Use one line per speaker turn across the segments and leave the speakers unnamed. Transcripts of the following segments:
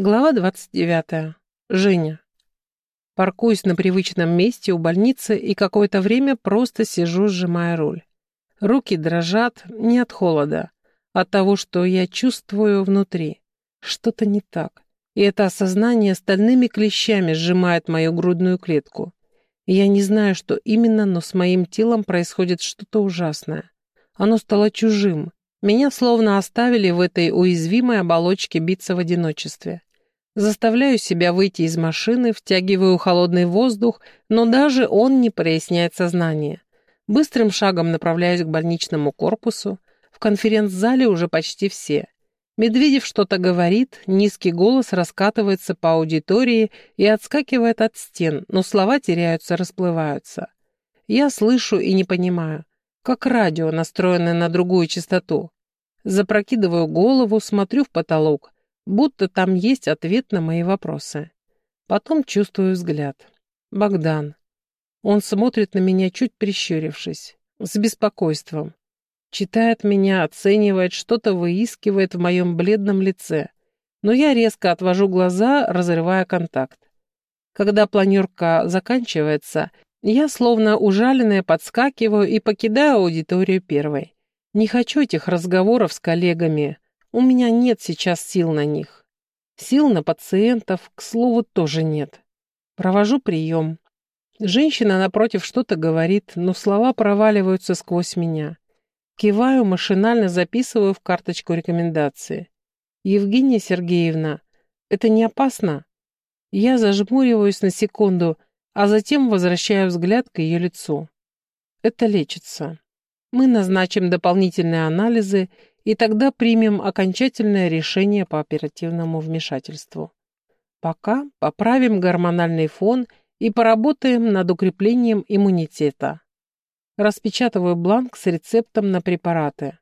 Глава 29. Женя. Паркуюсь на привычном месте у больницы и какое-то время просто сижу, сжимая руль. Руки дрожат не от холода, а от того, что я чувствую внутри. Что-то не так. И это осознание стальными клещами сжимает мою грудную клетку. Я не знаю, что именно, но с моим телом происходит что-то ужасное. Оно стало чужим. Меня словно оставили в этой уязвимой оболочке биться в одиночестве. Заставляю себя выйти из машины, втягиваю холодный воздух, но даже он не проясняет сознание. Быстрым шагом направляюсь к больничному корпусу. В конференц-зале уже почти все. Медведев что-то говорит, низкий голос раскатывается по аудитории и отскакивает от стен, но слова теряются, расплываются. Я слышу и не понимаю, как радио, настроенное на другую частоту. Запрокидываю голову, смотрю в потолок будто там есть ответ на мои вопросы. Потом чувствую взгляд. Богдан. Он смотрит на меня, чуть прищурившись, с беспокойством. Читает меня, оценивает, что-то выискивает в моем бледном лице. Но я резко отвожу глаза, разрывая контакт. Когда планерка заканчивается, я, словно ужаленная, подскакиваю и покидаю аудиторию первой. Не хочу этих разговоров с коллегами, у меня нет сейчас сил на них. Сил на пациентов, к слову, тоже нет. Провожу прием. Женщина напротив что-то говорит, но слова проваливаются сквозь меня. Киваю, машинально записываю в карточку рекомендации. «Евгения Сергеевна, это не опасно?» Я зажмуриваюсь на секунду, а затем возвращаю взгляд к ее лицу. Это лечится. Мы назначим дополнительные анализы и тогда примем окончательное решение по оперативному вмешательству. Пока поправим гормональный фон и поработаем над укреплением иммунитета. Распечатываю бланк с рецептом на препараты.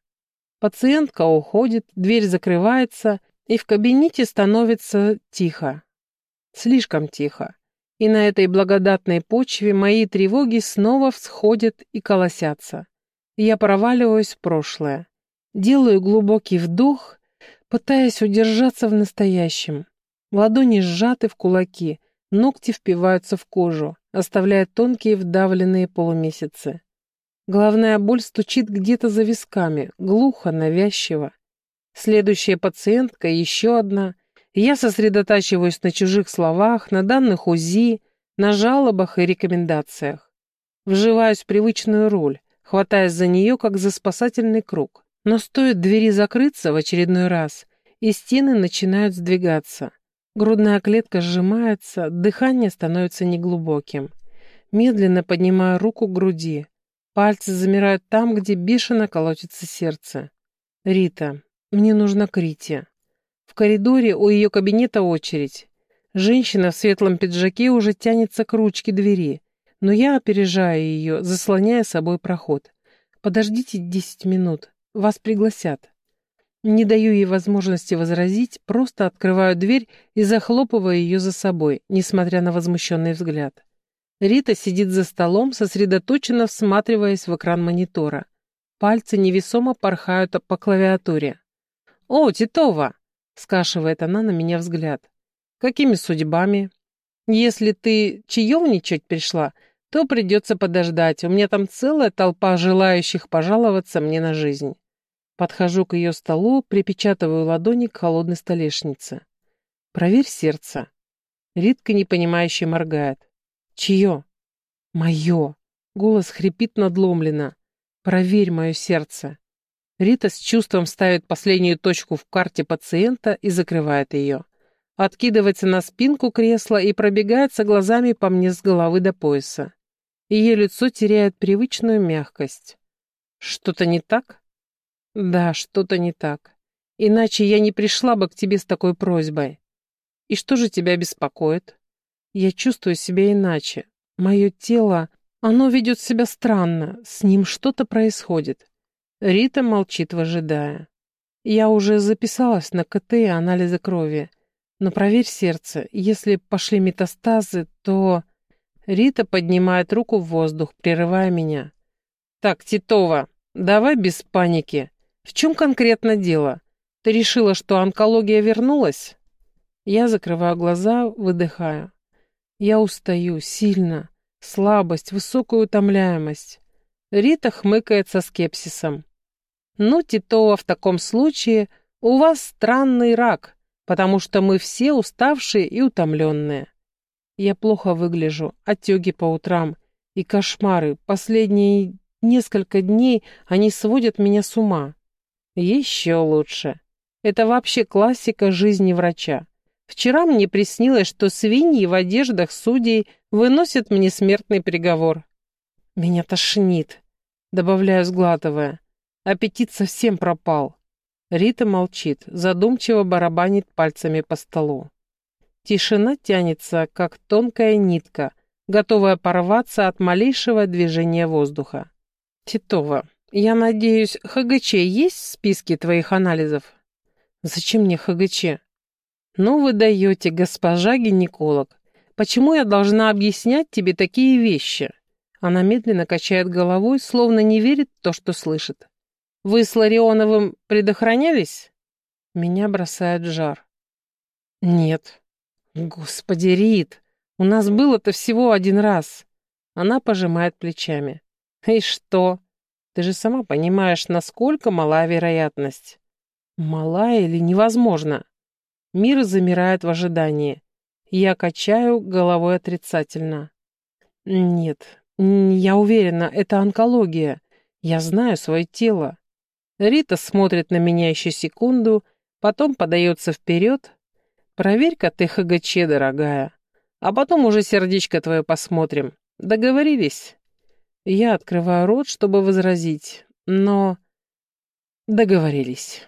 Пациентка уходит, дверь закрывается, и в кабинете становится тихо. Слишком тихо. И на этой благодатной почве мои тревоги снова всходят и колосятся. Я проваливаюсь в прошлое. Делаю глубокий вдох, пытаясь удержаться в настоящем. Ладони сжаты в кулаки, ногти впиваются в кожу, оставляя тонкие вдавленные полумесяцы. Головная боль стучит где-то за висками, глухо, навязчиво. Следующая пациентка, еще одна. Я сосредотачиваюсь на чужих словах, на данных УЗИ, на жалобах и рекомендациях. Вживаюсь в привычную роль, хватаясь за нее, как за спасательный круг. Но стоит двери закрыться в очередной раз, и стены начинают сдвигаться. Грудная клетка сжимается, дыхание становится неглубоким. Медленно поднимаю руку к груди. Пальцы замирают там, где бешено колотится сердце. Рита. Мне нужно к Рите. В коридоре у ее кабинета очередь. Женщина в светлом пиджаке уже тянется к ручке двери, но я опережаю ее, заслоняя собой проход. Подождите десять минут. Вас пригласят. Не даю ей возможности возразить, просто открываю дверь и захлопываю ее за собой, несмотря на возмущенный взгляд. Рита сидит за столом, сосредоточенно всматриваясь в экран монитора. Пальцы невесомо порхают по клавиатуре. «О, Титова!» — скашивает она на меня взгляд. «Какими судьбами? Если ты чаевничать пришла, то придется подождать. У меня там целая толпа желающих пожаловаться мне на жизнь». Подхожу к ее столу, припечатываю ладони к холодной столешнице. «Проверь сердце». Ритка непонимающе моргает. «Чье?» «Мое». Голос хрипит надломленно. «Проверь мое сердце». Рита с чувством ставит последнюю точку в карте пациента и закрывает ее. Откидывается на спинку кресла и пробегается глазами по мне с головы до пояса. Ее лицо теряет привычную мягкость. «Что-то не так?» Да, что-то не так. Иначе я не пришла бы к тебе с такой просьбой. И что же тебя беспокоит? Я чувствую себя иначе. Мое тело, оно ведет себя странно, с ним что-то происходит. Рита молчит, выжидая. Я уже записалась на КТ и анализы крови. Но проверь сердце, если пошли метастазы, то... Рита поднимает руку в воздух, прерывая меня. «Так, Титова, давай без паники. В чем конкретно дело? Ты решила, что онкология вернулась? Я закрываю глаза, выдыхаю. Я устаю, сильно. Слабость, высокую утомляемость. Рита хмыкает со скепсисом. «Ну, Титова, в таком случае у вас странный рак, потому что мы все уставшие и утомленные. Я плохо выгляжу, отеки по утрам и кошмары. Последние несколько дней они сводят меня с ума. Еще лучше. Это вообще классика жизни врача. Вчера мне приснилось, что свиньи в одеждах судей выносят мне смертный приговор. Меня тошнит, добавляю, сглатывая. Аппетит совсем пропал. Рита молчит, задумчиво барабанит пальцами по столу. Тишина тянется, как тонкая нитка, готовая порваться от малейшего движения воздуха. Титова, я надеюсь, ХГЧ есть в списке твоих анализов? Зачем мне ХГЧ? «Ну вы даете, госпожа гинеколог. Почему я должна объяснять тебе такие вещи?» Она медленно качает головой, словно не верит в то, что слышит. «Вы с Ларионовым предохранялись?» Меня бросает жар. «Нет». «Господи, Рит, у нас было-то всего один раз». Она пожимает плечами. «И что? Ты же сама понимаешь, насколько мала вероятность». «Мала или невозможно?» Мир замирает в ожидании. Я качаю головой отрицательно. Нет, я уверена, это онкология. Я знаю свое тело. Рита смотрит на меня еще секунду, потом подается вперед. Проверь-ка ты ХГЧ, дорогая. А потом уже сердечко твое посмотрим. Договорились? Я открываю рот, чтобы возразить, но... Договорились.